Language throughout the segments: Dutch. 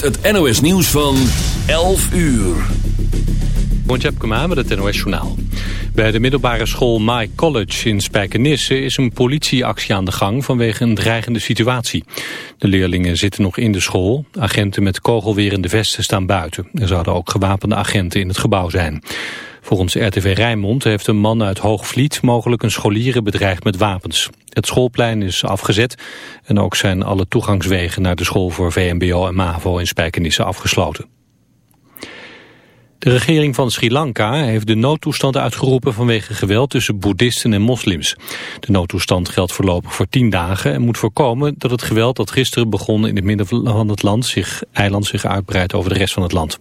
het NOS nieuws van 11 uur. Bonjab Kema met het NOS Journaal. Bij de middelbare school My College in Spijkenisse is een politieactie aan de gang vanwege een dreigende situatie. De leerlingen zitten nog in de school. Agenten met kogelwerende vesten staan buiten. Er zouden ook gewapende agenten in het gebouw zijn. Volgens RTV Rijnmond heeft een man uit Hoogvliet mogelijk een scholieren bedreigd met wapens. Het schoolplein is afgezet en ook zijn alle toegangswegen naar de school voor VMBO en MAVO in Spijkenisse afgesloten. De regering van Sri Lanka heeft de noodtoestand uitgeroepen vanwege geweld tussen boeddhisten en moslims. De noodtoestand geldt voorlopig voor tien dagen en moet voorkomen dat het geweld dat gisteren begon in het midden van het land zich, eiland zich uitbreidt over de rest van het land.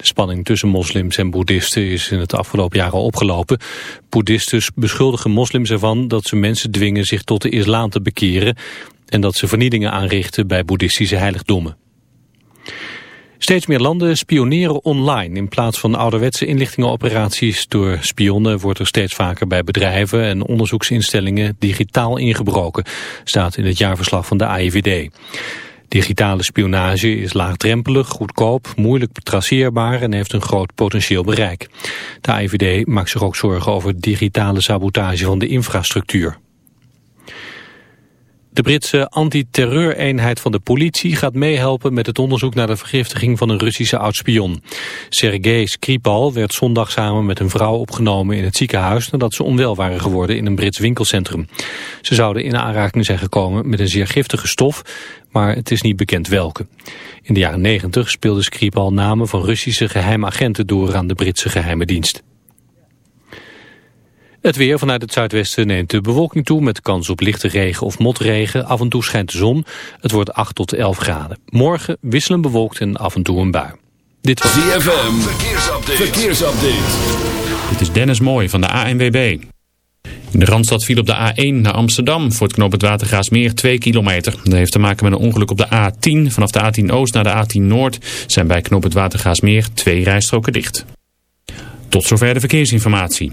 De spanning tussen moslims en boeddhisten is in het afgelopen jaar al opgelopen. Boeddhisten beschuldigen moslims ervan dat ze mensen dwingen zich tot de islam te bekeren en dat ze vernielingen aanrichten bij boeddhistische heiligdommen. Steeds meer landen spioneren online. In plaats van ouderwetse inlichtingenoperaties door spionnen wordt er steeds vaker bij bedrijven en onderzoeksinstellingen digitaal ingebroken, staat in het jaarverslag van de AIVD. Digitale spionage is laagdrempelig, goedkoop, moeilijk traceerbaar en heeft een groot potentieel bereik. De AIVD maakt zich ook zorgen over digitale sabotage van de infrastructuur. De Britse antiterreureenheid van de politie gaat meehelpen met het onderzoek naar de vergiftiging van een Russische oud-spion. Sergei Skripal werd zondag samen met een vrouw opgenomen in het ziekenhuis nadat ze onwel waren geworden in een Brits winkelcentrum. Ze zouden in aanraking zijn gekomen met een zeer giftige stof, maar het is niet bekend welke. In de jaren negentig speelde Skripal namen van Russische geheime agenten door aan de Britse geheime dienst. Het weer vanuit het zuidwesten neemt de bewolking toe met kans op lichte regen of motregen. Af en toe schijnt de zon. Het wordt 8 tot 11 graden. Morgen wisselen bewolkt en af en toe een bui. Dit was ZFM. Verkeersupdate. Verkeersupdate. Dit is Dennis Mooij van de ANWB. In de Randstad viel op de A1 naar Amsterdam voor het knooppunt Watergraasmeer 2 kilometer. Dat heeft te maken met een ongeluk op de A10. Vanaf de A10 Oost naar de A10 Noord zijn bij knooppunt Watergraasmeer twee rijstroken dicht. Tot zover de verkeersinformatie.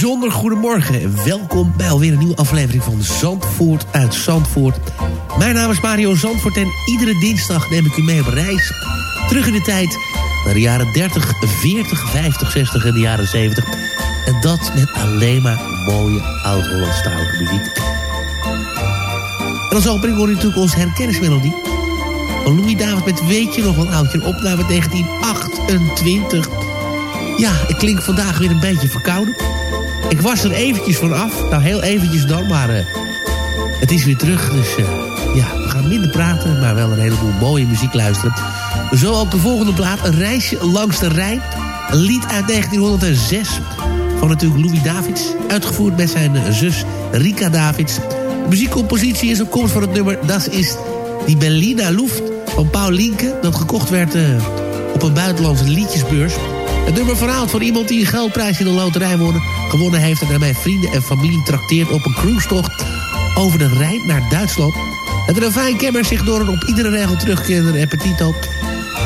Bijzonder goedemorgen en welkom bij alweer een nieuwe aflevering van Zandvoort uit Zandvoort. Mijn naam is Mario Zandvoort en iedere dinsdag neem ik u mee op reis. Terug in de tijd naar de jaren 30, 40, 50, 60 en de jaren 70. En dat met alleen maar mooie oud-Hollandstalige muziek. En als opening hoor je natuurlijk onze herkennismelodie. Van Louis David met Weet je nog wel oudje, een opname uit 1928... Ja, ik klink vandaag weer een beetje verkouden. Ik was er eventjes van af. Nou, heel eventjes dan, maar uh, het is weer terug. Dus uh, ja, we gaan minder praten, maar wel een heleboel mooie muziek luisteren. Zo ook de volgende plaat, Een reisje langs de Rijn. Een lied uit 1906 van natuurlijk Louis Davids. Uitgevoerd met zijn uh, zus Rika Davids. De muziekcompositie is op komst van het nummer Dat is die Berliner Luft van Paul Linke. Dat gekocht werd op een buitenlandse liedjesbeurs. Het nummer verhaalt van iemand die een geldprijs in de loterij wonen, gewonnen heeft... en daarmee vrienden en familie trakteert op een cruisetocht over de Rijn naar Duitsland. Het refrein kenmerkt zich door een op iedere regel terugkerende repetito.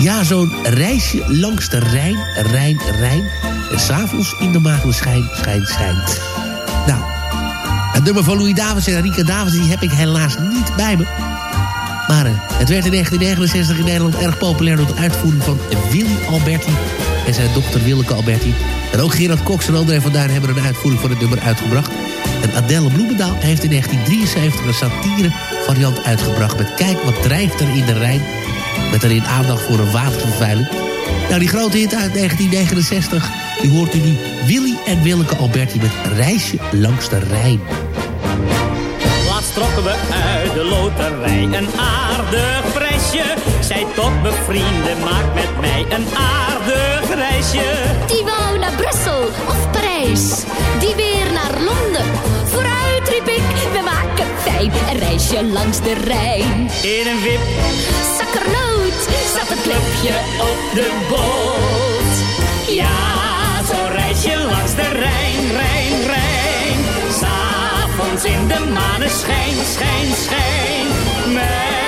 Ja, zo'n reisje langs de Rijn, Rijn, Rijn. En s'avonds in de maagdenschijn, schijn, schijn. Nou, het nummer van Louis Davids en Rika Davids... die heb ik helaas niet bij me. Maar uh, het werd in 1969 in Nederland erg populair... door de uitvoering van Willy Alberti en zijn dochter Willeke Alberti. En ook Gerard Cox en André van Duin hebben een uitvoering van het nummer uitgebracht. En Adele Bloemendaal heeft in 1973 een satire variant uitgebracht... met Kijk wat drijft er in de Rijn... met daarin aandacht voor een watervervuiling. Nou, die grote hit uit 1969, die hoort u nu Willy en Willeke Alberti... met Reisje langs de Rijn. Laatst trokken we uit de loterij een aardig prijsje. Zij tot bevrienden, maak met mij een aardig reisje. Die wou naar Brussel of Parijs, die weer naar Londen. Vooruit riep ik, we maken fijn een reisje langs de Rijn. In een wip Zakkernoot zat een klepje op de boot. Ja, zo'n reisje langs de Rijn, Rijn, Rijn. S'avonds in de maneschijn, schijn, schijn. Met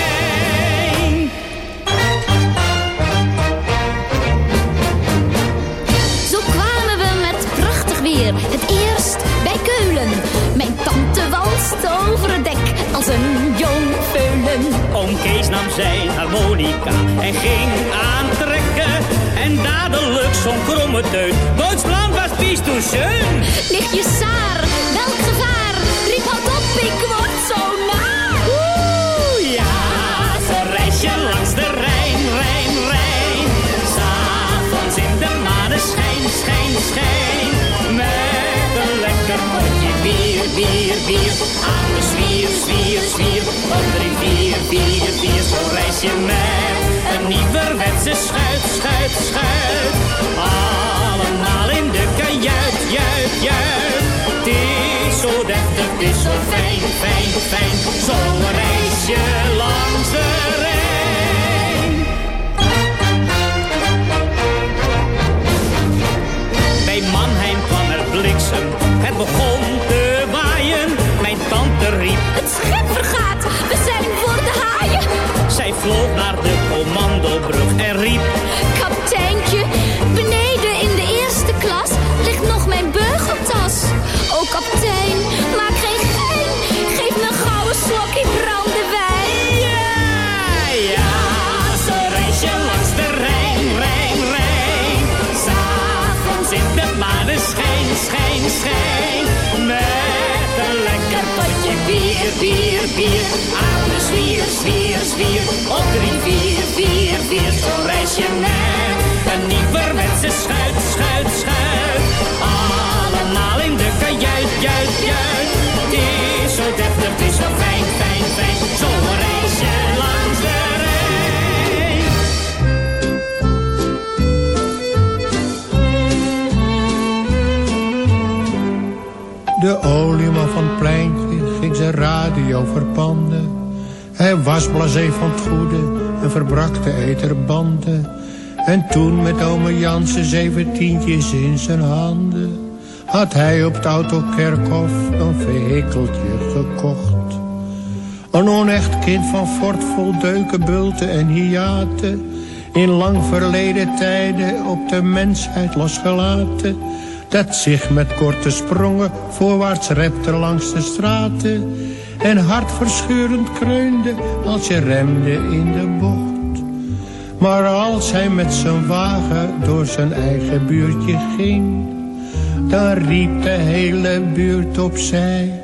Eerst bij Keulen. Mijn tante walst over het dek als een jong veulen. Oom Kees nam zijn harmonica en ging aantrekken. En dadelijk zo'n kromme teut. Duitsland was toen schön. Ligt je saar, welk gevaar? Riep hard op, ik word zo naar. Oeh, ja, zo'n reisje langs de Rijn, Rijn, Rijn. S'avonds in de maneschijn, schijn, schijn. Potje bier, bier, bier. Aan de zwier, zwier, zwier. Op drie, vier, vier, vier. Zo'n reisje met een nieuwerwetse schuit, schuit, schuit. Allemaal in de kajuit, juit, juit. Het is zo deftig, het is zo fijn, fijn, fijn. Zo'n reisje langs begon te waaien. Mijn tante riep, Het schip vergaat, we zijn voor de haaien. zij vloog naar de commandobrug en riep... potje bier, bier, bier. Aan de zwier, zwier, zwier. Op drie, vier, vier, vier. Zo'n reisje met een nieuwerwetse schuit, schuit, schuit. Allemaal in de kajuit, juit, juit. Het is zo deftig, het is zo fijn, fijn, fijn. Zo'n reisje langs de. De olieman van het ging zijn radio verpanden. Hij was blasé van het goede en verbrak de eterbanden. En toen met ome Jan zijn zeventientjes in zijn handen... had hij op het autokerkhof een vehikeltje gekocht. Een onecht kind van fort vol bulten en hiaten... in lang verleden tijden op de mensheid losgelaten... dat zich met korte sprongen voorwaarts repte langs de straten... en hartverscheurend kreunde als je remde in de bocht. Maar als hij met zijn wagen door zijn eigen buurtje ging... dan riep de hele buurt opzij...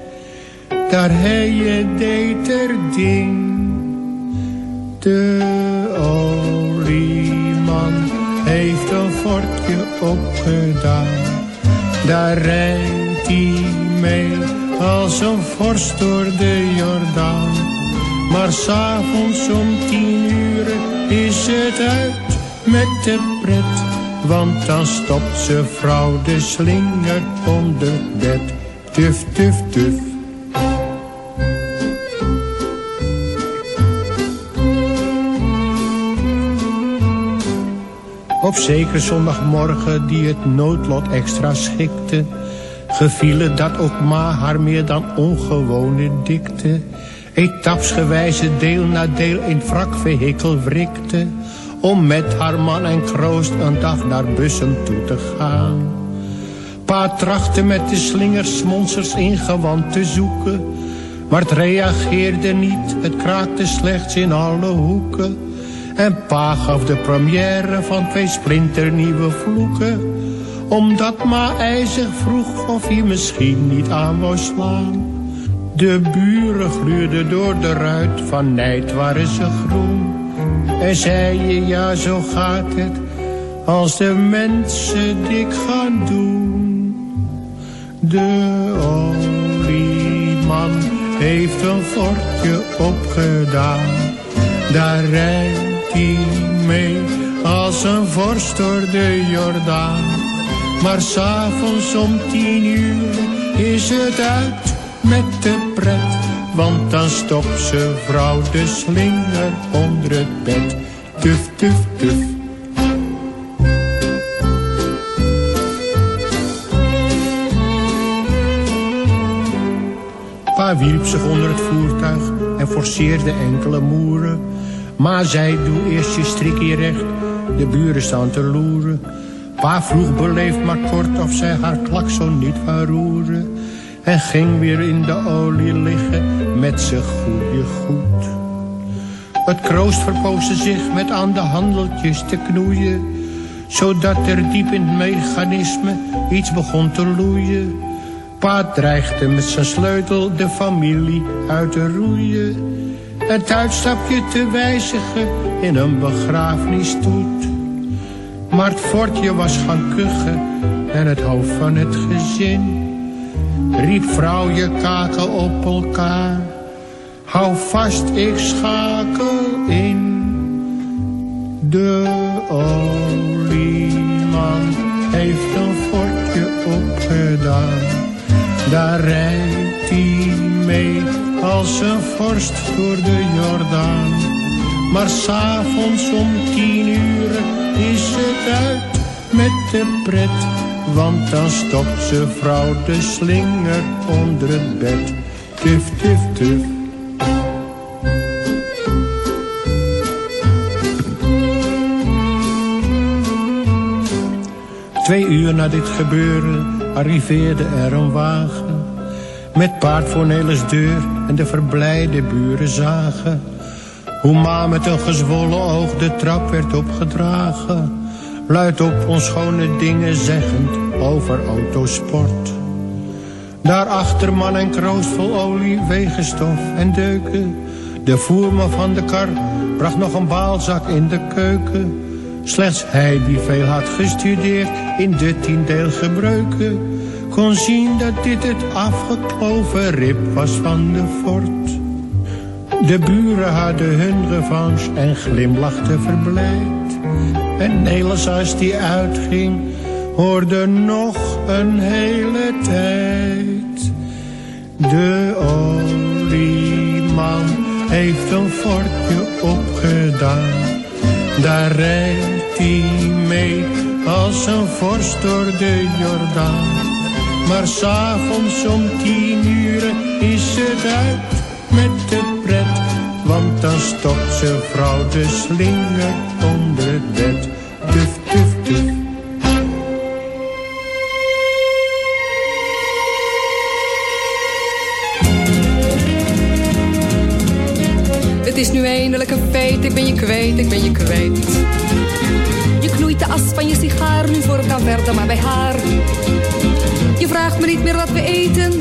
daar hij je deed er ding. De olieman heeft een fortje opgedaan. Daar rijdt hij mee als een vorst door de Jordaan. Maar s'avonds om tien uur is het uit met de pret. Want dan stopt ze vrouw de slinger onder bed. Tuf, tuf, tuf. Op zeker zondagmorgen die het noodlot extra schikte... geviel het dat ook ma haar meer dan ongewone dikte... etapsgewijze deel na deel in wrakvehikel wrikte... om met haar man en kroost een dag naar Bussum toe te gaan. Pa trachtte met de slingers in gewand te zoeken... maar reageerde niet, het kraakte slechts in alle hoeken... En pa gaf de première van twee splinternieuwe vloeken. Omdat ma ijzig vroeg of hij misschien niet aan wou slaan. De buren gluurden door de ruit, van nijd waren ze groen. En zei je, ja zo gaat het, als de mensen dik gaan doen. De olieman heeft een fortje opgedaan. Daar rijdt mee als een vorst door de Jordaan. Maar s'avonds om tien uur is het uit met de pret. Want dan stopt ze vrouw de slinger onder het bed. Tuf, tuf, tuf. Pa wierp zich onder het voertuig en forceerde enkele moeren. Maar zei, doe eerst je strikje recht, de buren staan te loeren. Pa vroeg beleefd maar kort of zij haar klakson niet wou roeren. En ging weer in de olie liggen met z'n goede goed. Het kroost verpoosde zich met aan de handeltjes te knoeien. Zodat er diep in het mechanisme iets begon te loeien. Pa dreigde met zijn sleutel de familie uit te roeien. Het uitstapje te wijzigen in een begrafenisstoet. Maar het fortje was gaan kuchen en het hoofd van het gezin riep vrouw je kaken op elkaar. Hou vast, ik schakel in. De olieman heeft een fortje opgedaan. Daar rijdt hij mee als een vorst door de Jordaan. Maar s'avonds om tien uur is het uit met de pret. Want dan stopt ze vrouw de slinger onder het bed. Tuf, tuf, tuf. Twee uur na dit gebeuren arriveerde er een wagen. Met paard voor deur en de verblijde buren zagen. Hoe ma met een gezwollen oog de trap werd opgedragen. Luid op onschone dingen zeggend over autosport. Daarachter man en kroos vol olie, wegenstof en deuken. De voerman van de kar bracht nog een baalzak in de keuken. Slechts hij die veel had gestudeerd in de tiendeel gebreuken... kon zien dat dit het afgekloven rib was van de fort. De buren hadden hun revanche en glimlachten verblijd. En Nelis als die uitging, hoorde nog een hele tijd. De olieman heeft een fortje opgedaan. Daar rijdt hij mee als een vorst door de Jordaan. Maar s'avonds om tien uur is het uit met de pret. Want dan stopt ze vrouw de slinger onder het bed. Tuf, tuf, tuf. Het is nu eindelijk een feit, ik ben je kwijt, ik ben je kwijt. Je knoeit de as van je sigaar, nu voortaan verder maar bij haar. Je vraagt me niet meer wat we eten.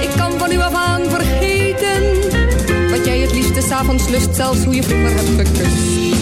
Ik kan van u af aan vergeten. Wat jij het liefste s'avonds lust, zelfs hoe je vroeger hebt gekust.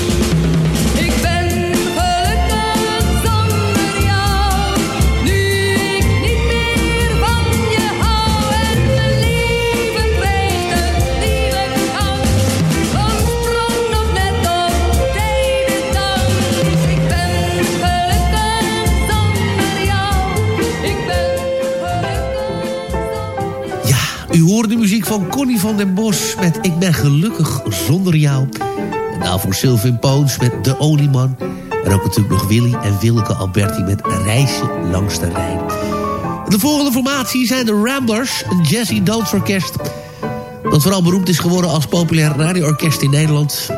De muziek van Connie van den Bos met Ik ben gelukkig zonder jou. En daarvoor Sylvain Poons met De Olieman. En ook natuurlijk nog Willy en Wilke Alberti met Reisje langs de Rijn. De volgende formatie zijn de Ramblers, een jazzy dansorkest... dat vooral beroemd is geworden als populair radioorkest in Nederland.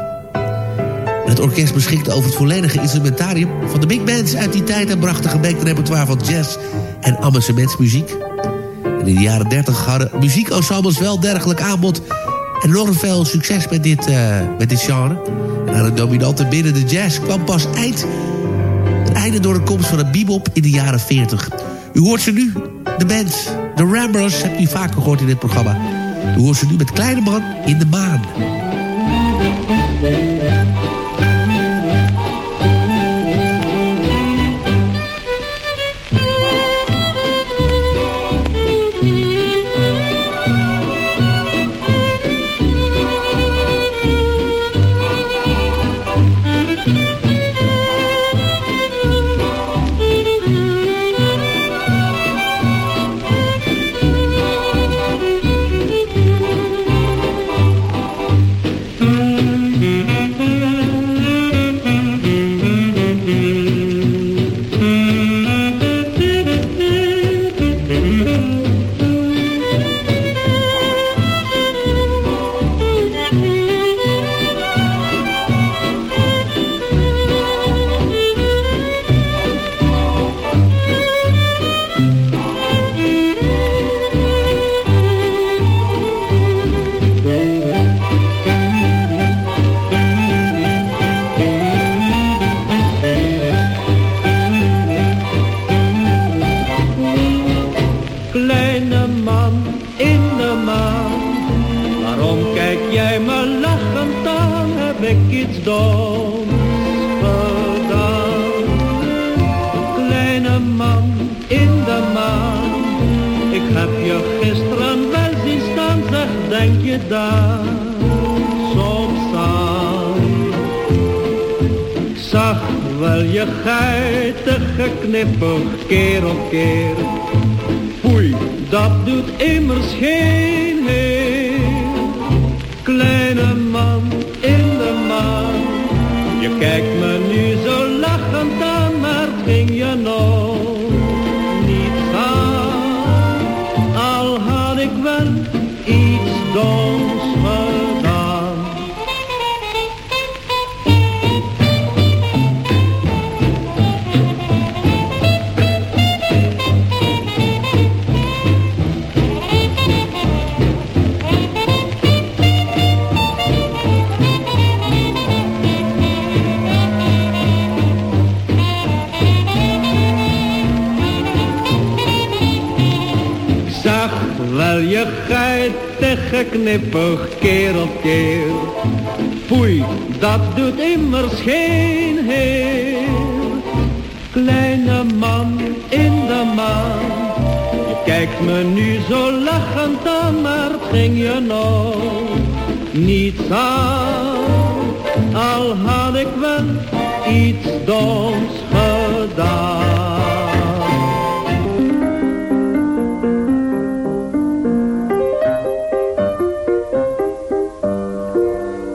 Het orkest beschikte over het volledige instrumentarium van de big bands uit die tijd... en bracht een gebekte repertoire van jazz en amusementsmuziek. In de jaren 30 hadden muziekensembles wel dergelijk aanbod... en veel succes met dit, eh, met dit genre. En aan dominante binnen de jazz kwam pas eind... het einde door de komst van de bebop in de jaren 40. U hoort ze nu, de band, de Ramblers, hebt u vaker gehoord in dit programma. U hoort ze nu met Kleine Man in de Maan. Jij me lachend aan? Heb ik iets doms gedaan? Kleine man in de maan, ik heb je gisteren wel zien staan, zeg denk je daar soms aan? Ik zag wel je geitige knippen keer op keer. Foei, dat doet immers geen heer. Kleine man in de maan, je kijkt me knippig keer op keer. Foei, dat doet immers geen heer. Kleine man in de maan, je kijkt me nu zo lachend aan, maar ging je nog niets aan. Al had ik wel iets doms gedaan.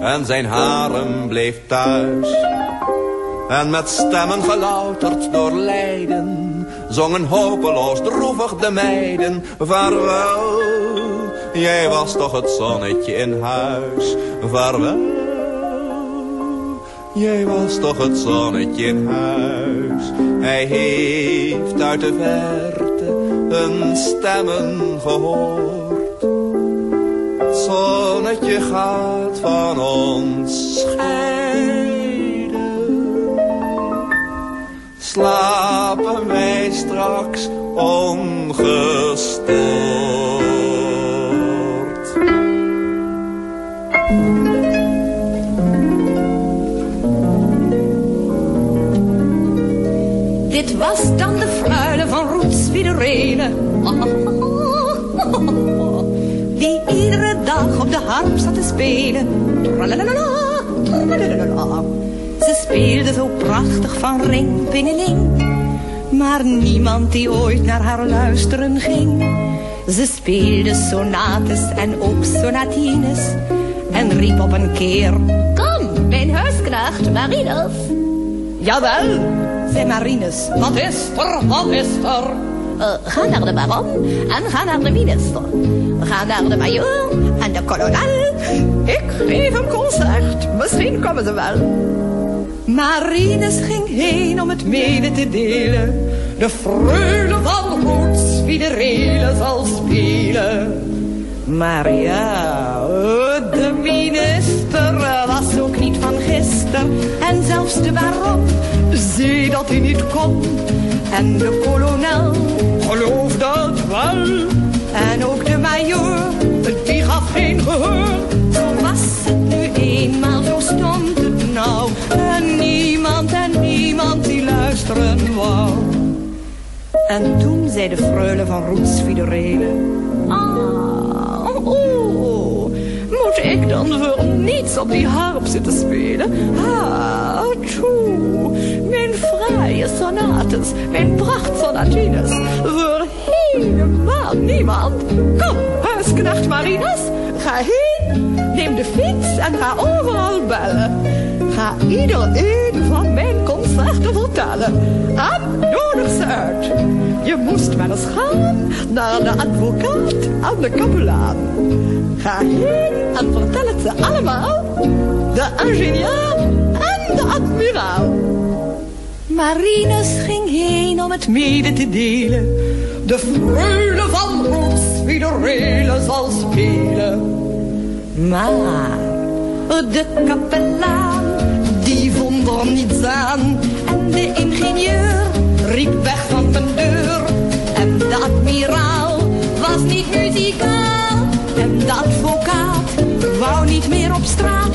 en zijn harem bleef thuis. En met stemmen gelouterd door lijden, zongen hopeloos droevig de meiden. Vaarwel, jij was toch het zonnetje in huis. Vaarwel, jij was toch het zonnetje in huis. Hij heeft uit de verte een stemmen gehoord. Zonnetje gaat van ons scheiden. Slapen wij straks ongestoord. Dit was dan de fruile van Roets Wiederelen. op de harp zat te spelen. Ze speelde zo prachtig van ring pinneling. Maar niemand die ooit naar haar luisteren ging. Ze speelde sonates en ook sonatines. En riep op een keer... Kom, mijn huisknecht, Marinus. Jawel, zei Marinus. Wat is er, wat is er? Ga naar de baron en ga naar de minister. Ga naar de majoor en de kolonel. Ik geef een concert, misschien komen ze wel. Marinus ging heen om het mede te delen. De freule van Roots, wie de relen zal spelen. Maar ja, de minister was ook niet van gisteren. En zelfs de baron zei dat hij niet kon. En de kolonel geloofde het wel. En ook de majoor, die gaf geen gehoor. Zo was het nu eenmaal, zo stond het nou. En niemand en niemand die luisteren wou. En toen zei de freule van Roets Fiederelen. Ah, oh, moet ik dan voor niets op die harp zitten spelen? Ah, mijn fraaie sonates, mijn prachtsonatines, voor helemaal niemand. Kom, huisknecht Marinus, ga heen, neem de fiets en ga overal bellen. Ga iedereen van mijn concerten vertellen. En nodig ze uit. Je moest maar eens gaan naar de advocaat en de kapelaan. Ga heen en vertel het ze allemaal. De ingenieur en de admiraal. Marinus ging heen om het mede te delen. De freule van Roets, wie de relen zal spelen. Maar de kapelaan, die vond er niets aan. En de ingenieur riep weg van de deur. En de admiraal was niet muzikaal. En de advocaat wou niet meer op straat.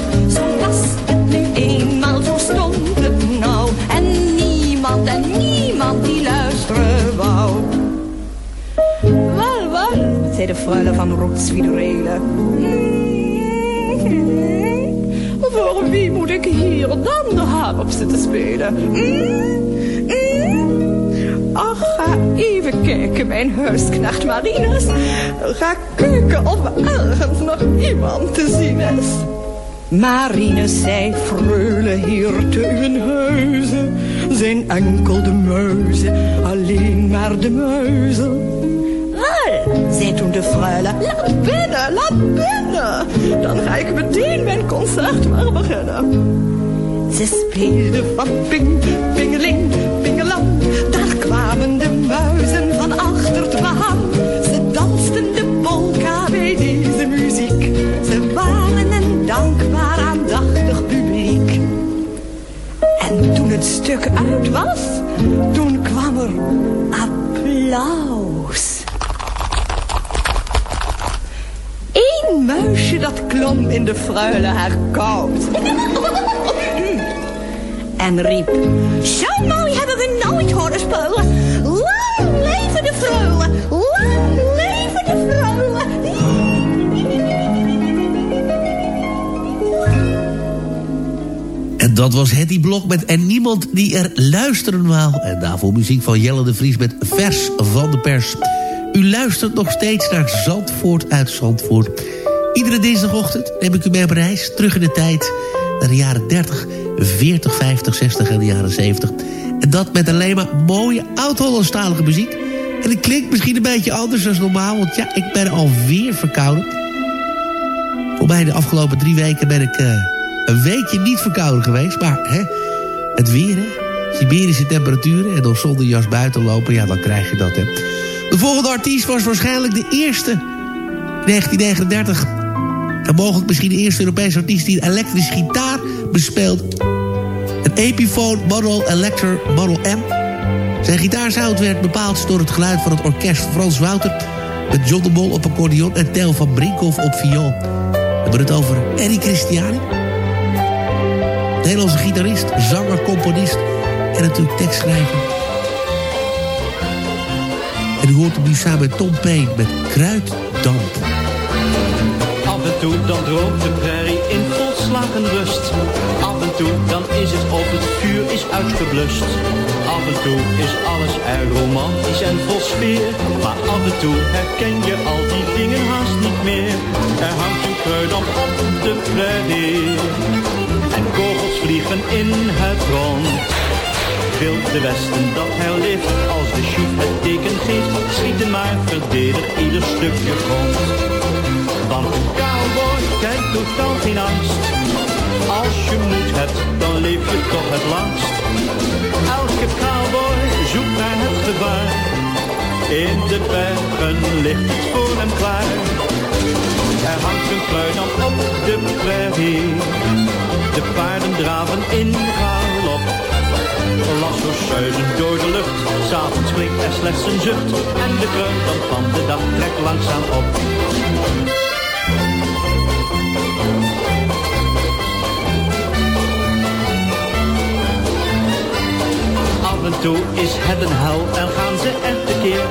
Freule van Rotswiederelen. Voor wie moet ik hier dan de harp zitten spelen? Mm, mm. Ach, ga even kijken, mijn huisknecht Marinus. Ga kijken of ergens nog iemand te zien is. Marinus zei, freule hier te uw huizen, zijn enkel de muizen, alleen maar de muizen. Zei toen de freule. Laat binnen, laat binnen. Dan ga ik meteen mijn concert maar beginnen. Ze speelde van ping, pingeling, pingelang. Daar kwamen de muizen van achter het behang. Ze dansten de polka bij deze muziek. Ze waren een dankbaar aandachtig publiek. En toen het stuk uit was, toen kwam er applaus. Dat klom in de fruile haar koud. En riep, zo mooi hebben we nooit horen spelen. Lang leven de freule, lang leven de freule. En dat was Hetty Blok met En Niemand Die Er Luisteren Wou. En daarvoor muziek van Jelle de Vries met Vers van de Pers. U luistert nog steeds naar Zandvoort uit Zandvoort. Iedere dinsdagochtend neem ik u mee op reis. Terug in de tijd naar de jaren 30, 40, 50, 60 en de jaren 70. En dat met alleen maar mooie oud-Hollandstalige muziek. En het klinkt misschien een beetje anders dan normaal... want ja, ik ben alweer verkouden. Voor mij de afgelopen drie weken ben ik... eh, een weekje niet verkouden geweest. Maar hè, het weer, hè. Siberische temperaturen en dan zonder jas buiten lopen. Ja, dan krijg je dat, hè. De volgende artiest was waarschijnlijk de eerste. in 1939. Mogelijk misschien de eerste Europese artiest die een elektrische gitaar bespeelt. Een Epiphone Model Elector Model M. Zijn gitaarsound werd bepaald door het geluid van het orkest Frans Wouter... met John de Mol op accordeon en Tel van Brinkhoff op viool. We hebben het over Eddie Christiani. Nederlandse gitarist, zanger, componist en natuurlijk tekstschrijver. En u hoort hem nu samen met Tom Payne met Kruiddamp. Toe dan droomt de prairie in volslagen rust. Af en toe dan is het of het vuur is uitgeblust. Af en toe is alles erg romantisch en vol sfeer. Maar af en toe herken je al die dingen haast niet meer. Er hangt een kruidamp op de prairie. En kogels vliegen in het rond. Wild de Westen dat herleeft als de chief het teken geeft. Schieten maar, verdedig ieder stukje grond. Want een cowboy kent totaal geen. Als je moed hebt, dan leef je toch het langst. Elke cowboy zoekt naar het gevaar. In de bergen ligt het voor hem klaar. Er hangt een kruidamp op de prairie. De paarden draven in galop. Lasso's zuizen door de lucht. S'avonds klinkt er slechts een zucht. En de kruidamp van de dag trekt langzaam op. toe is het een hel en gaan ze er tekeer.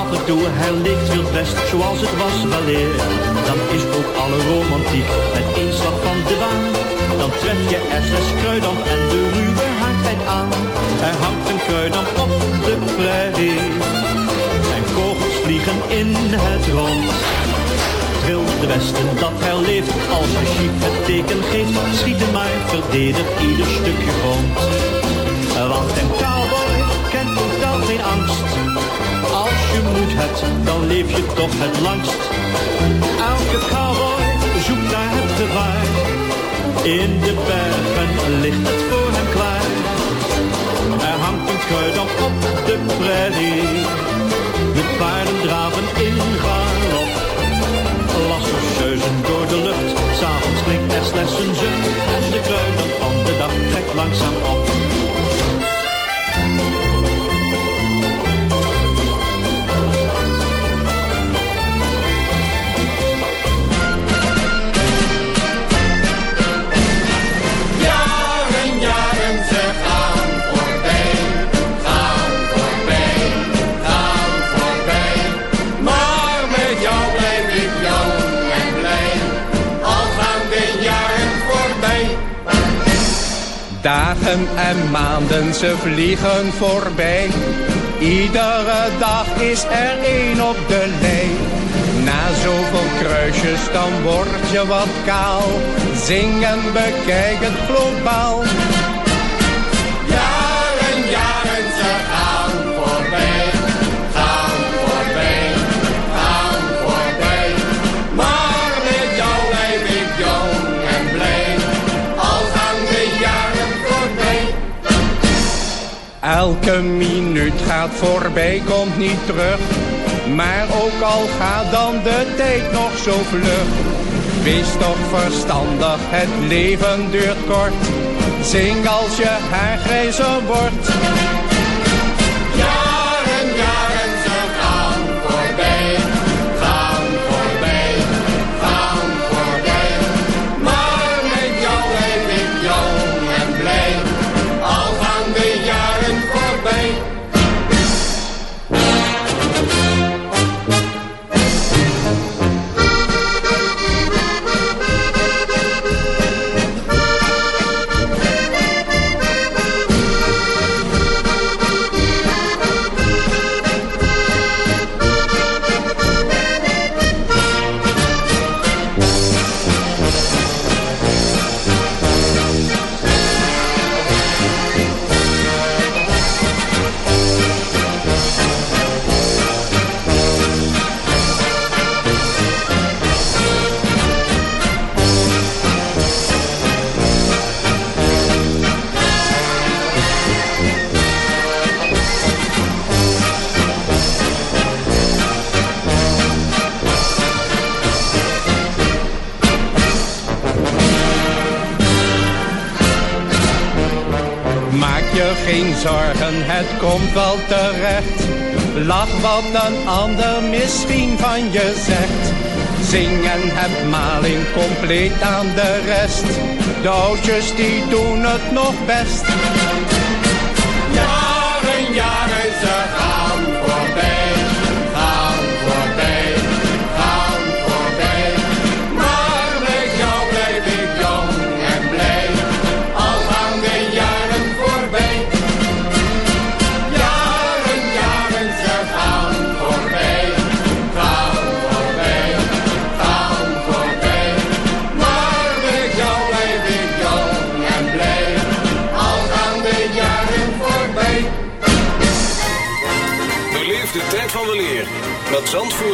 Af en toe herleeft wild best zoals het was weleer. Dan is ook alle romantiek met één slag van de baan. Dan tref je er zes kruidamp en de ruwe hardheid aan. Er hangt een kruidamp op de prairie. En kogels vliegen in het rond. Wil de Westen dat herleeft als de chief het teken geeft. Schieten maar, verdedig ieder stukje grond. Want een cowboy kent totaal geen angst. Als je moed hebt, dan leef je toch het langst. Elke cowboy zoekt naar het gevaar. In de bergen ligt het voor hem klaar. Er hangt een kruidamp op de prairie. De paarden draven in galop. Lassos zeuzen door de lucht. S'avonds klinkt er slechts een zucht. En de kruidamp van de dag trekt langzaam op. en maanden, ze vliegen voorbij. Iedere dag is er één op de lei. Na zoveel kruisjes, dan word je wat kaal. Zing en bekijk het globaal. Elke minuut gaat voorbij, komt niet terug. Maar ook al gaat dan de tijd nog zo vlug. Wees toch verstandig, het leven duurt kort. Zing als je haar grijzer wordt. Je zegt. Zing en heb maling compleet aan de rest. De oudjes die doen het nog best. Jaren, jaren,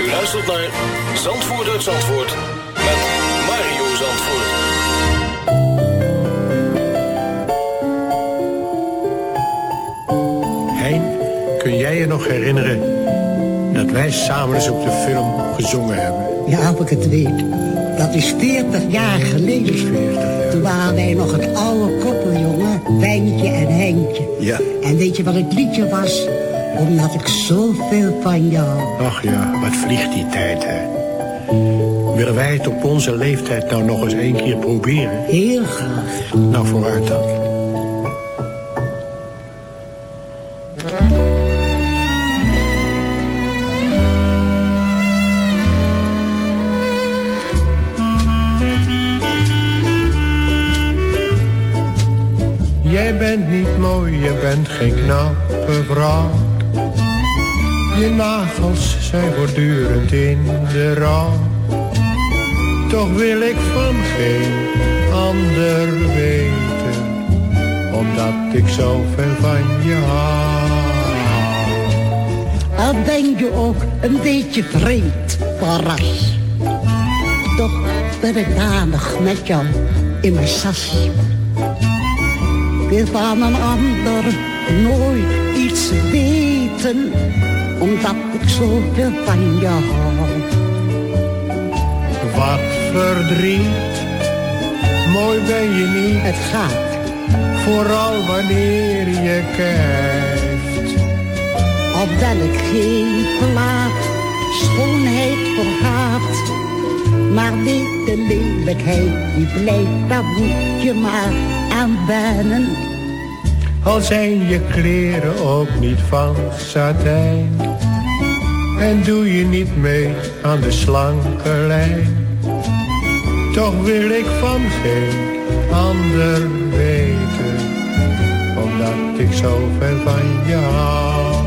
U luistert naar Zandvoort uit Zandvoort met Mario Zandvoort. Hein, kun jij je nog herinneren dat wij samen eens op de film gezongen hebben? Ja, of ik het weet. Dat is 40 jaar geleden. 40 jaar. Toen waren wij nog het oude koppel, jongen. Wijntje en Henkje. Ja. En weet je wat het liedje was? Omdat ik zoveel van jou. Ach ja, wat vliegt die tijd, hè? Willen wij het op onze leeftijd nou nog eens één keer proberen? Heel graag. Nou, vooruit dan. Jij bent niet mooi, je bent geen knappe vrouw. Je nagels zijn voortdurend in de rouw. Toch wil ik van geen ander weten, omdat ik zoveel van je hou. Al ben je ook een beetje vreemd van ras. Toch ben ik danig met jou in mijn sas. Wil van een ander nooit iets weten, omdat ik zoveel van je hou. Wat verdriet, mooi ben je niet. Het gaat. Vooral wanneer je kijkt. Op welk geen plaat schoonheid vergaat. Maar dit de lelijkheid die blijft, daar moet je maar aan wennen. Al zijn je kleren ook niet van satijn. En doe je niet mee aan de slanke lijn. Toch wil ik van geen ander weten. Omdat ik zo ver van je hou.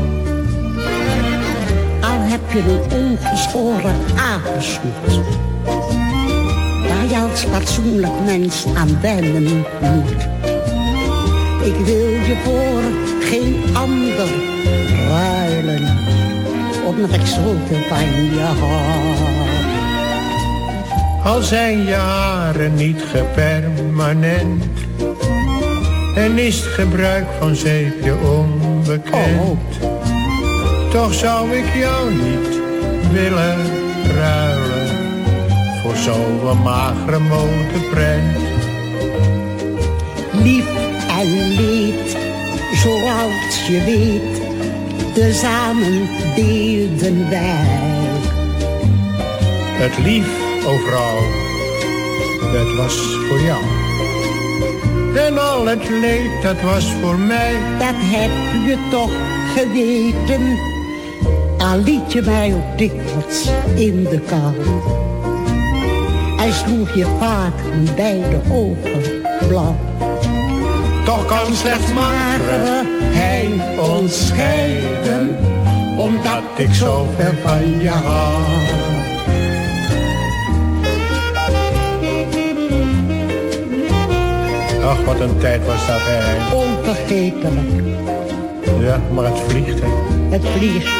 Al heb je een ongeschoren avondsnoet. Waar je als fatsoenlijk mens aan wennen moet. Ik wil je voor geen ander ruilen. Omdat ik zoveel van je. Al zijn je haren niet gepermanent. En is het gebruik van zeepje onbekend. Toch zou ik jou niet willen ruilen. Voor zo'n magere modeprent. En leed, zoals je weet, tezamen deelden wij. Het lief overal, dat was voor jou. En al het leed, dat was voor mij. Dat heb je toch geweten, al liet je mij ook dikwijls in de kou. Hij sloeg je vaak met beide ogen blauw. Toch kan slechts magere hij ons scheiden, omdat ik zo ver van je hou. Ach, wat een tijd was dat, hè. Onvergetelijk, Ja, maar het vliegt, hè. het vliegt.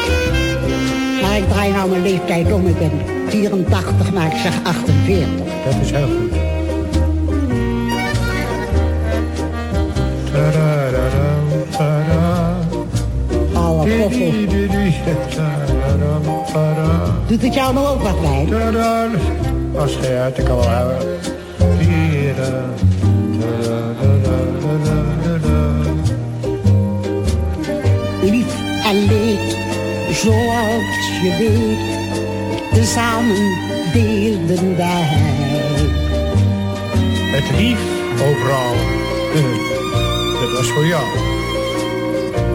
Maar ik draai nou mijn leeftijd om, ik ben 84, maar ik zeg 48. Dat is heel goed. Doet het jou nog ook wat bij? Tada. Als je uit, ik kan wel. Tadadadadadada. lief en leed, zoals je weet, tezamen deelden wij. Het lief overal, dat was voor jou.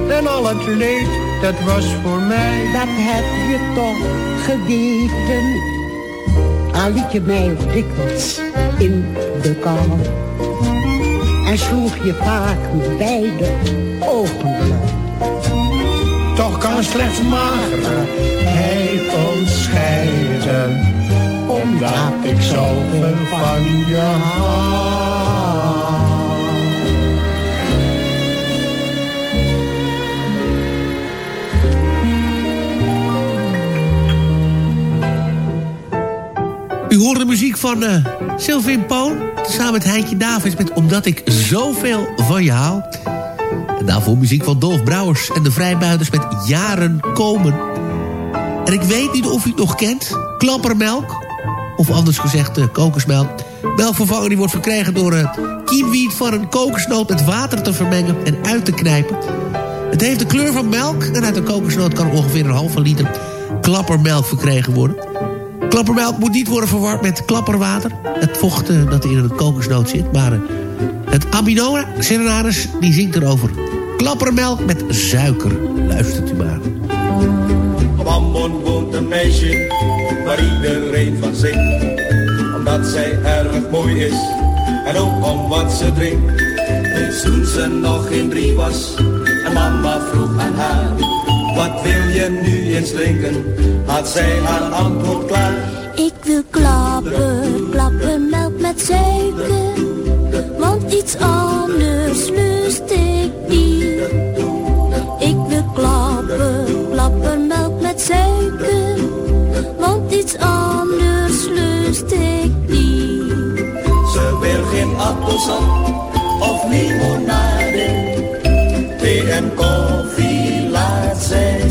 En al het leed, dat was voor mij. Dat heb je toch geweten, al liet je mij dikwijls in de kou. En sloeg je vaak beide ogen. Toch kan slechts magere hij ons scheiden, omdat ik zoveel van je hou. U hoort de muziek van eh Sylvain Poon. Samen met Heintje Davids met Omdat ik zoveel van je hou. En daarvoor muziek van Dolf Brouwers en de Vrijbuiters met Jaren Komen. En ik weet niet of u het nog kent. Klappermelk. Of anders gezegd eh, kokosmelk. Melkvervanger die wordt verkregen door uh, kiemwiet van een kokosnoot met water te vermengen en uit te knijpen. Het heeft de kleur van melk en uit een kokosnoot kan ongeveer een halve liter klappermelk verkregen worden. Klappermelk moet niet worden verward met klapperwater. Het vocht eh, dat in een kokosnoot zit. Maar eh, het Aminora Serenaris die zingt erover. Klappermelk met suiker. Luistert u maar. Op Ambon woont een meisje waar iedereen van zingt. Omdat zij erg mooi is en ook om wat ze drinkt. Dus toen ze nog geen drie was en mama vroeg aan haar. Wat wil je nu eens drinken? Had zij haar antwoord klaar. Ik wil klapper, klappermelk met suiker. Want iets anders lust ik niet. Ik wil klapper, klappermelk met suiker. Want iets anders lust ik niet. Ze wil geen appelsap of limonade. Thee en laat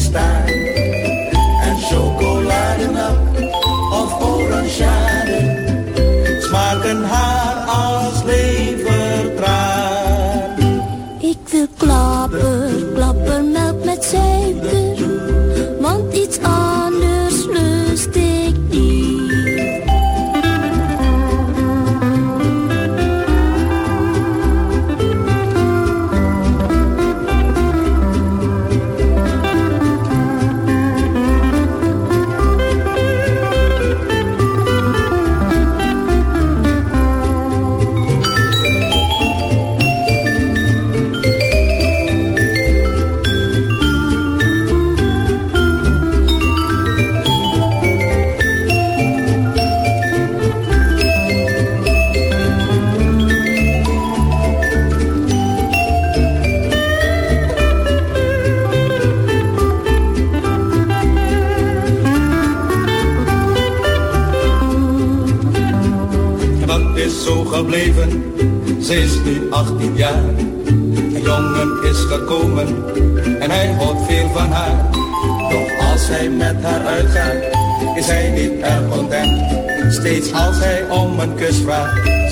een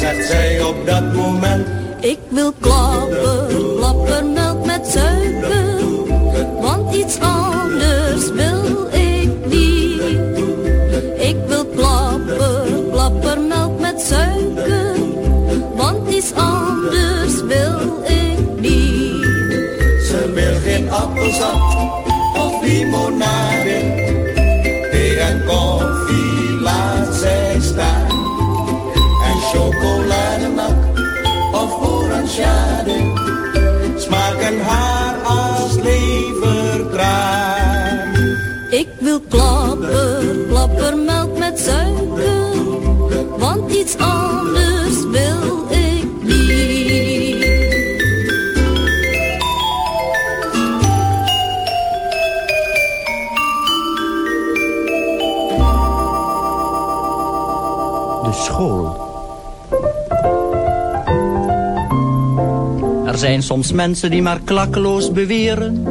School. Er zijn soms mensen die maar klakkeloos beweren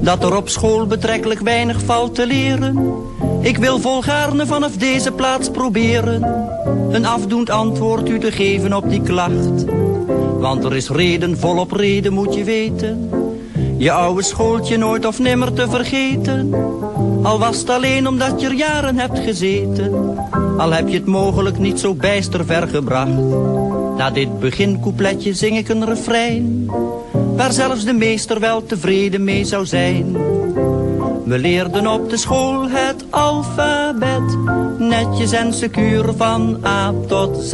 dat er op school betrekkelijk weinig valt te leren. Ik wil volgaarne vanaf deze plaats proberen een afdoend antwoord u te geven op die klacht. Want er is reden volop reden moet je weten. Je oude schooltje nooit of nimmer te vergeten. Al was het alleen omdat je er jaren hebt gezeten. Al heb je het mogelijk niet zo bijster ver gebracht. Na dit begincoupletje zing ik een refrein. Waar zelfs de meester wel tevreden mee zou zijn. We leerden op de school het alfabet, netjes en secuur van A tot Z.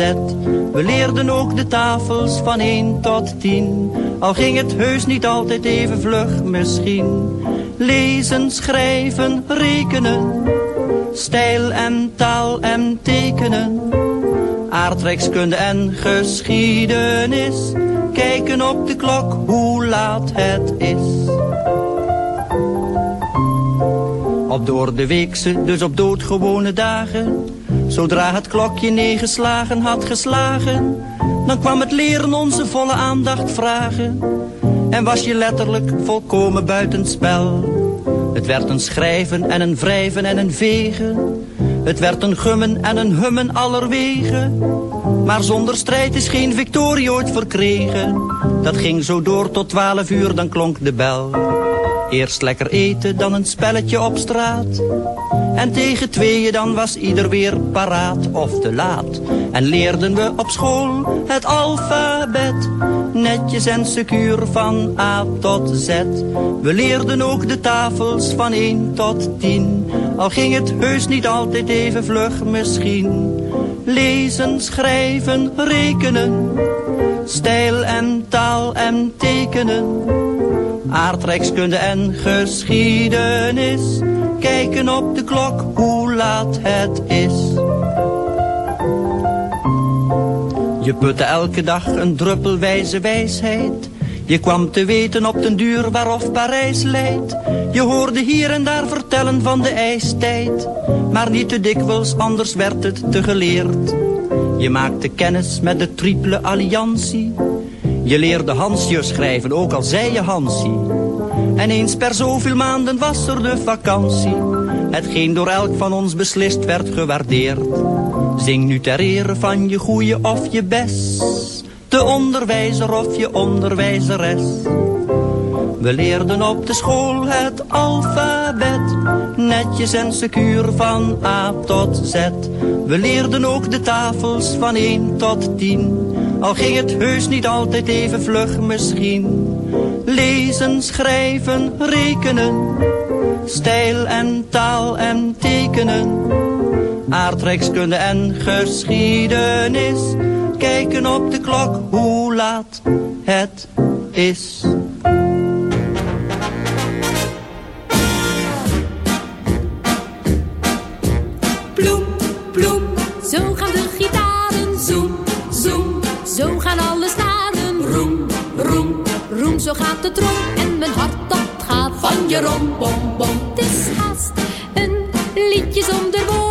We leerden ook de tafels van 1 tot 10, al ging het heus niet altijd even vlug misschien. Lezen, schrijven, rekenen, stijl en taal en tekenen. Aardrijkskunde en geschiedenis, kijken op de klok hoe laat het is. Op door de weekse, dus op doodgewone dagen. Zodra het klokje negen slagen had geslagen, dan kwam het leren onze volle aandacht vragen. En was je letterlijk volkomen buitenspel. Het werd een schrijven en een wrijven en een vegen. Het werd een gummen en een hummen allerwegen. Maar zonder strijd is geen victorie ooit verkregen. Dat ging zo door tot twaalf uur, dan klonk de bel. Eerst lekker eten, dan een spelletje op straat. En tegen tweeën dan was ieder weer paraat of te laat. En leerden we op school het alfabet. Netjes en secuur van A tot Z. We leerden ook de tafels van 1 tot 10. Al ging het heus niet altijd even vlug misschien. Lezen, schrijven, rekenen. Stijl en taal en tekenen. Aardrijkskunde en geschiedenis. Kijken op de klok hoe laat het is. Je putte elke dag een druppel wijze wijsheid. Je kwam te weten op den duur waarof Parijs leidt. Je hoorde hier en daar vertellen van de ijstijd. Maar niet te dikwijls, anders werd het te geleerd. Je maakte kennis met de triple alliantie. Je leerde Hansje schrijven, ook al zei je Hansie. En eens per zoveel maanden was er de vakantie. Hetgeen door elk van ons beslist werd gewaardeerd. Zing nu ter ere van je goeie of je best. De onderwijzer of je onderwijzeres. We leerden op de school het alfabet. Netjes en secuur van A tot Z. We leerden ook de tafels van 1 tot 10. Al ging het heus niet altijd even vlug misschien. Lezen, schrijven, rekenen. Stijl en taal en tekenen. Aardrijkskunde en geschiedenis. Kijken op de klok hoe laat het is. Ploem, ploem, zo gaan de gitaren. Zoem, zoem, zo gaan alle staren. Roem, roem, roem, zo gaat de trom. En mijn hart dat gaat van je rom, bom, bom. Het is haast een liedje zonder woorden.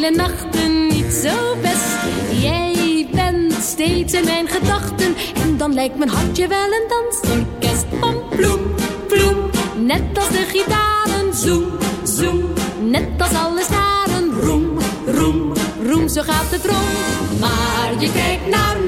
Vele nachten niet zo best. Jij bent steeds in mijn gedachten. En dan lijkt mijn hartje wel een dansorkest van ploem, ploem. Net als de gitaren, zoem, zoem. Net als alle snaren, roem, roem, roem. Zo gaat het rond. Maar je kijkt naar mij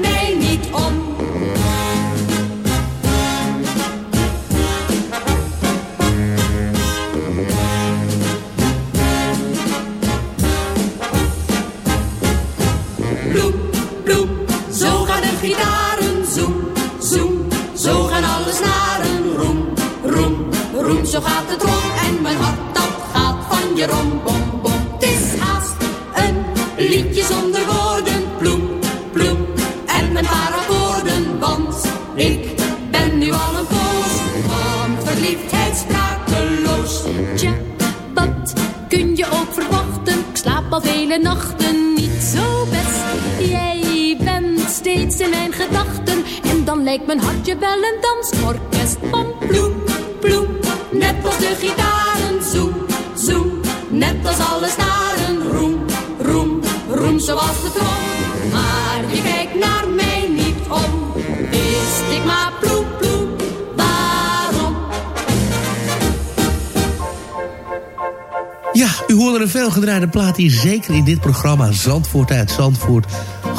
lijkt mijn hartje wel een dansorkest van ploem, ploem. Net als de gitaren, zoem, zoem. Net als alle snaren, roem, roem, roem. Zoals de trom. Maar je kijkt naar mij niet om. Wist ik maar ploem, ploem. Waarom? Ja, u hoorde een veelgedraaide plaat hier, zeker in dit programma Zandvoort uit Zandvoort.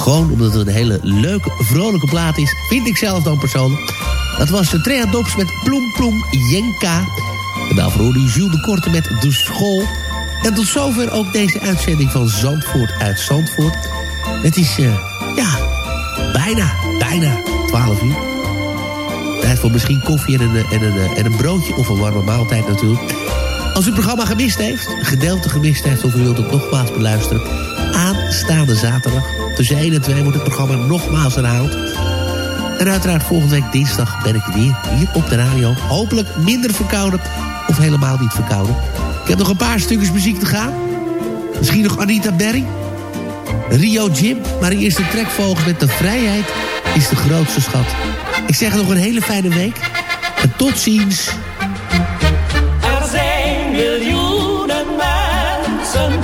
Gewoon omdat het een hele leuke, vrolijke plaat is. Vind ik zelf dan persoonlijk. Dat was de Trea Dops met Ploem Ploem Jenka. En daarvoor hoorde Jules de Korte met De School. En tot zover ook deze uitzending van Zandvoort uit Zandvoort. Het is, eh, ja, bijna, bijna 12 uur. Tijd voor misschien koffie en een, en, een, en een broodje of een warme maaltijd natuurlijk. Als u het programma gemist heeft, gedeelte gemist heeft... of u wilt het nogmaals beluisteren... aanstaande zaterdag tussen 1 en 2 wordt het programma nogmaals herhaald. En uiteraard volgende week dinsdag ben ik weer hier op de radio. Hopelijk minder verkouden of helemaal niet verkouden. Ik heb nog een paar stukjes muziek te gaan. Misschien nog Anita Berry. Rio Jim, maar eerst de trekvogel met de vrijheid is de grootste schat. Ik zeg nog een hele fijne week. En tot ziens. Er zijn miljoenen mensen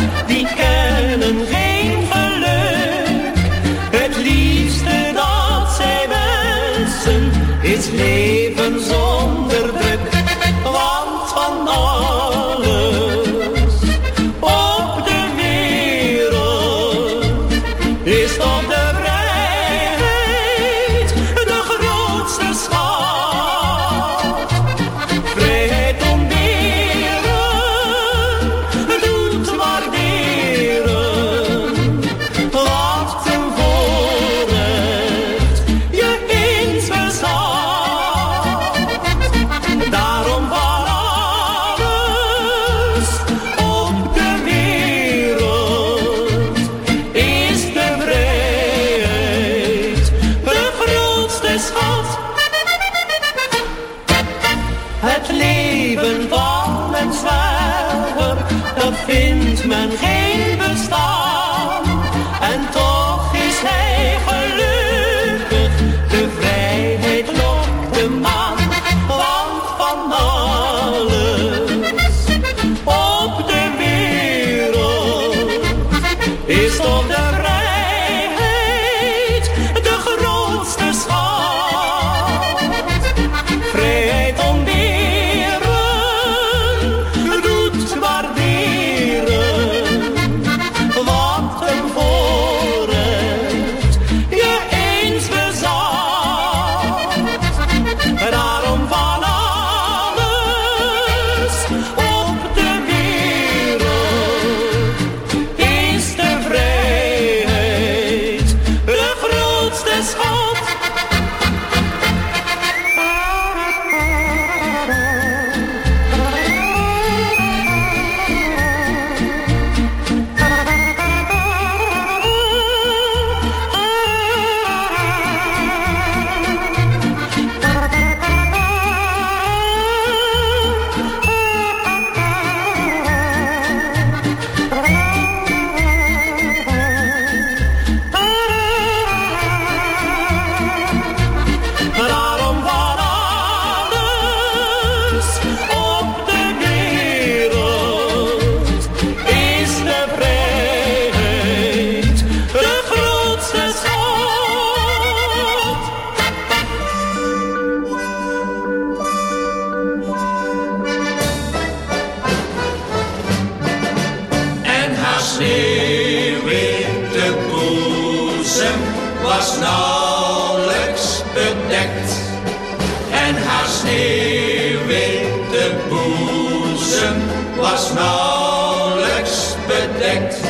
was nauwelijks bedekt.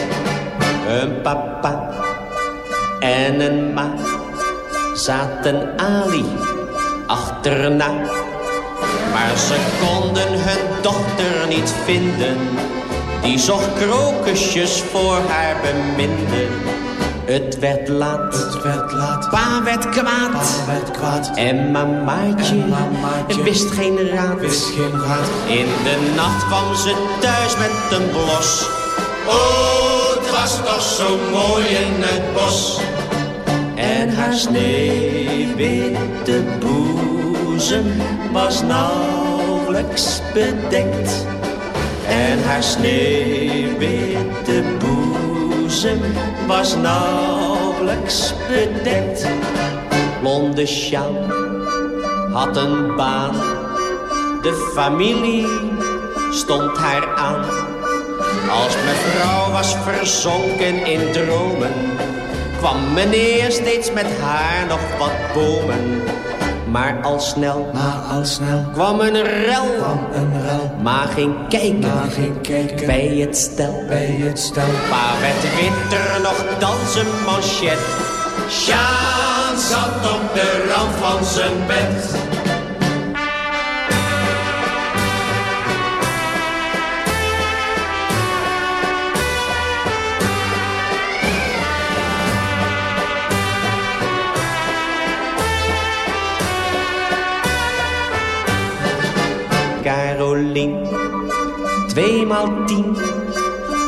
Een papa en een ma zaten Ali achterna. Maar ze konden hun dochter niet vinden. Die zocht krokusjes voor haar beminden. Het werd laat, het werd laat. Pa werd kwaad, pa werd kwaad. En mamaatje, wist geen raad. Wist geen raad. In de nacht kwam ze thuis met een blos. Oh, het was toch zo mooi in het bos. En haar sneeuwwitte boezem was nauwelijks bedekt. En haar sneeuwwitte boezem was nauwelijks bedekt. Blonde sjaal had een baan. De familie stond haar aan. Als mevrouw was verzonken in dromen kwam meneer steeds met haar nog wat bomen. Maar al snel, maar al snel kwam een rel, kwam een rel. Maar ging kijken, maar ging kijken bij het stel, bij het stel. Pa werd witter nog dan zijn manchet. Sjaan zat op de rand van zijn bed. Carolien, tweemaal tien,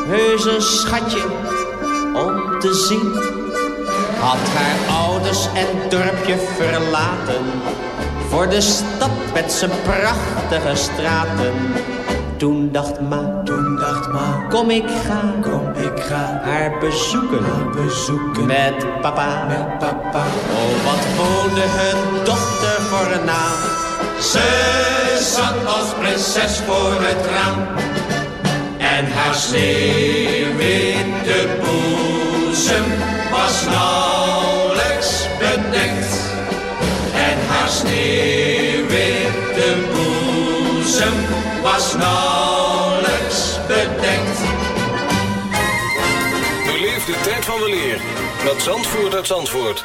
heus een schatje om te zien. Had haar ouders en dorpje verlaten, voor de stad met zijn prachtige straten. Toen dacht ma, toen dacht ma, kom ik ga, kom ik ga haar bezoeken, bezoeken met papa, met papa. Oh, wat woonde hun dochter voor een naam. Ze zat als prinses voor het raam. En haar sneeuwwitte boezem was nauwelijks bedekt. En haar sneeuwwitte boezem was nauwelijks bedekt. Beleef de tijd van weleer met Zandvoort uit Zandvoort.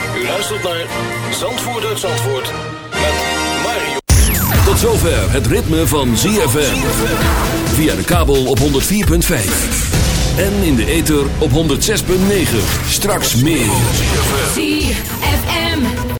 U luistert naar Zandvoort uit Zandvoort met Mario. Tot zover het ritme van ZFM. Via de kabel op 104.5. En in de ether op 106.9. Straks meer. ZFM.